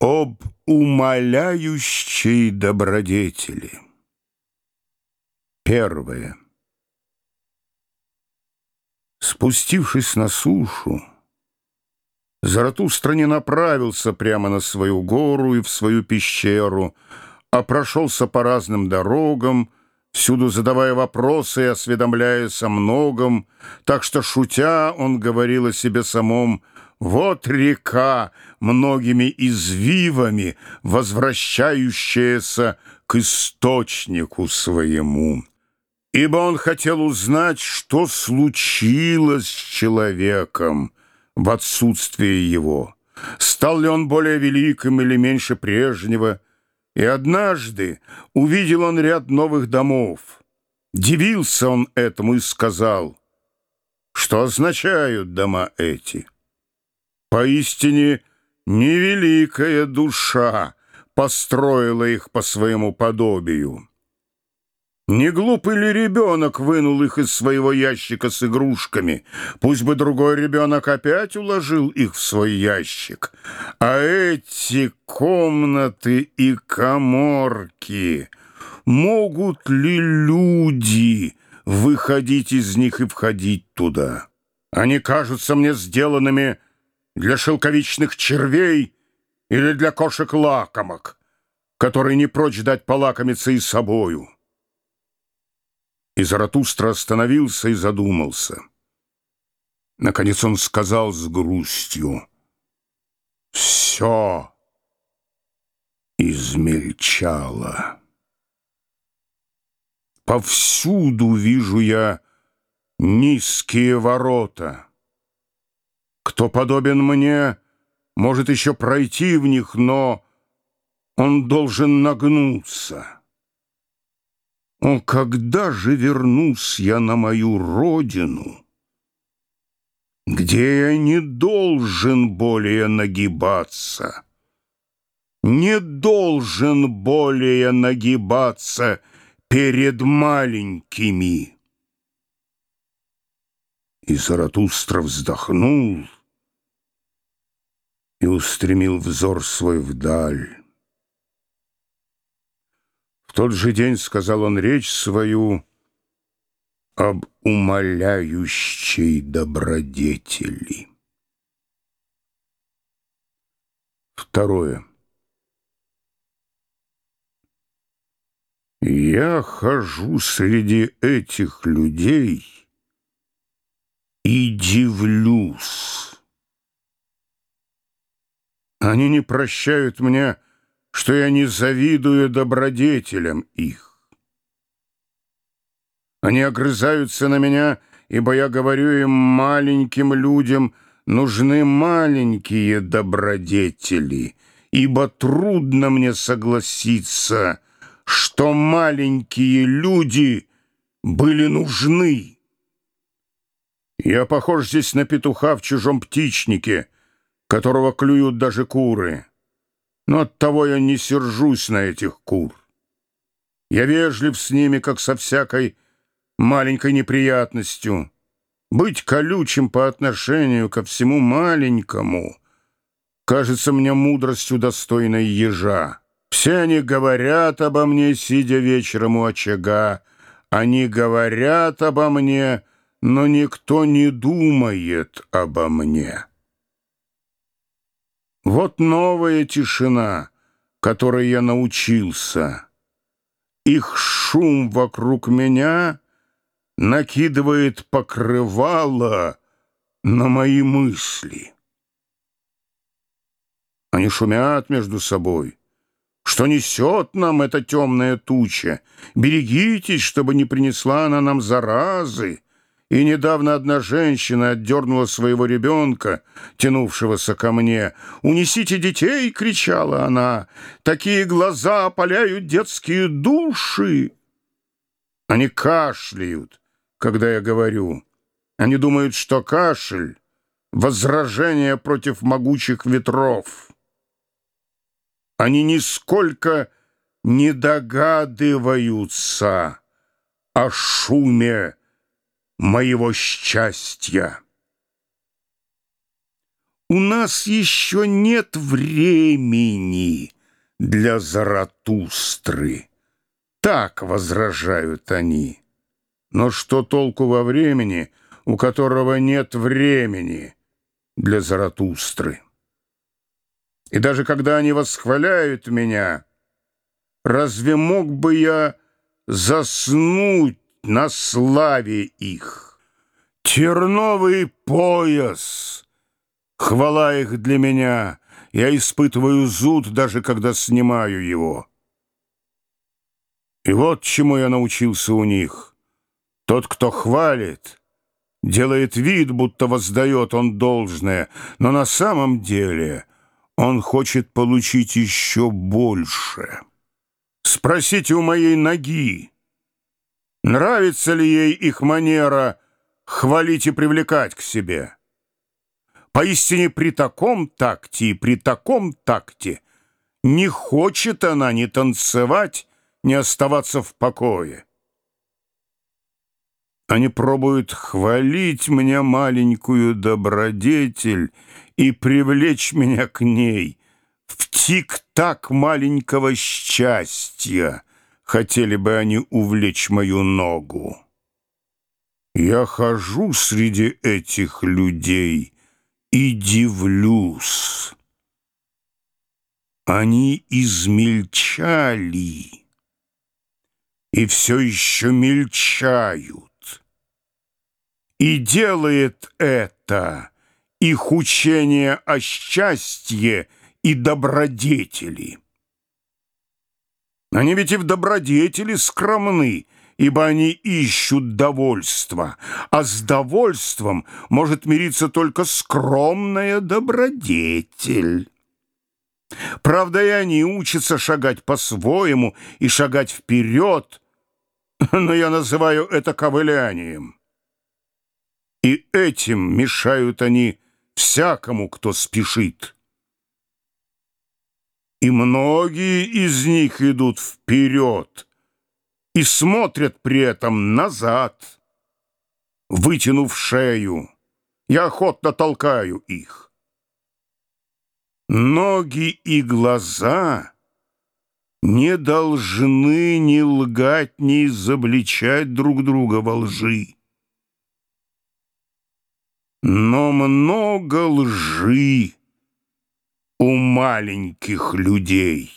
Об умоляющей добродетели. Первое. Спустившись на сушу, Заратустра не направился прямо на свою гору и в свою пещеру, а прошелся по разным дорогам, всюду задавая вопросы и осведомляясь о многом, так что, шутя, он говорил о себе самом — вот река, многими извивами, возвращающаяся к источнику своему. Ибо он хотел узнать, что случилось с человеком в отсутствие его. Стал ли он более великим или меньше прежнего? И однажды увидел он ряд новых домов. Дивился он этому и сказал, что означают дома эти. Поистине невеликая душа построила их по своему подобию. Не глупый ли ребенок вынул их из своего ящика с игрушками? Пусть бы другой ребенок опять уложил их в свой ящик. А эти комнаты и коморки, могут ли люди выходить из них и входить туда? Они кажутся мне сделанными для шелковичных червей или для кошек-лакомок, которые не прочь дать полакомиться и собою. И Заратустра остановился и задумался. Наконец он сказал с грустью, «Все измельчало. Повсюду вижу я низкие ворота». Кто подобен мне, может еще пройти в них, но он должен нагнуться. О, когда же вернусь я на мою родину, где я не должен более нагибаться, не должен более нагибаться перед маленькими. И Заратустра вздохнул, и устремил взор свой вдаль. В тот же день сказал он речь свою об умоляющей добродетели. Второе. Я хожу среди этих людей и дивлюсь. Они не прощают мне, что я не завидую добродетелям их. Они огрызаются на меня, ибо я говорю им, маленьким людям нужны маленькие добродетели, ибо трудно мне согласиться, что маленькие люди были нужны. Я похож здесь на петуха в чужом птичнике — которого клюют даже куры. Но оттого я не сержусь на этих кур. Я вежлив с ними, как со всякой маленькой неприятностью. Быть колючим по отношению ко всему маленькому кажется мне мудростью достойной ежа. Все они говорят обо мне, сидя вечером у очага. Они говорят обо мне, но никто не думает обо мне. Вот новая тишина, которой я научился. Их шум вокруг меня накидывает покрывало на мои мысли. Они шумят между собой. Что несет нам эта темная туча? Берегитесь, чтобы не принесла она нам заразы. И недавно одна женщина отдернула своего ребенка, тянувшегося ко мне. «Унесите детей!» — кричала она. «Такие глаза опаляют детские души!» Они кашляют, когда я говорю. Они думают, что кашель — возражение против могучих ветров. Они нисколько не догадываются о шуме, моего счастья. У нас еще нет времени для Заратустры. Так возражают они. Но что толку во времени, у которого нет времени для Заратустры? И даже когда они восхваляют меня, разве мог бы я заснуть на славе их? Терновый пояс, хвала их для меня, я испытываю зуд, даже когда снимаю его. И вот чему я научился у них. Тот, кто хвалит, делает вид, будто воздает он должное, но на самом деле он хочет получить еще больше. Спросите у моей ноги, нравится ли ей их манера хвалить и привлекать к себе. Поистине при таком такте и при таком такте не хочет она ни танцевать, ни оставаться в покое. Они пробуют хвалить мне маленькую добродетель и привлечь меня к ней. В тик-так маленького счастья хотели бы они увлечь мою ногу. Я хожу среди этих людей и дивлюсь. Они измельчали и все еще мельчают. И делает это их учение о счастье и добродетели. Они ведь и в добродетели скромны, ибо они ищут довольства, а с довольством может мириться только скромная добродетель. Правда, и они учатся шагать по-своему и шагать вперед, но я называю это ковылянием. И этим мешают они всякому, кто спешит. И многие из них идут вперед и смотрят при этом назад, вытянув шею. Я охотно толкаю их. Ноги и глаза не должны ни лгать, ни изобличать друг друга во лжи. Но много лжи у маленьких людей.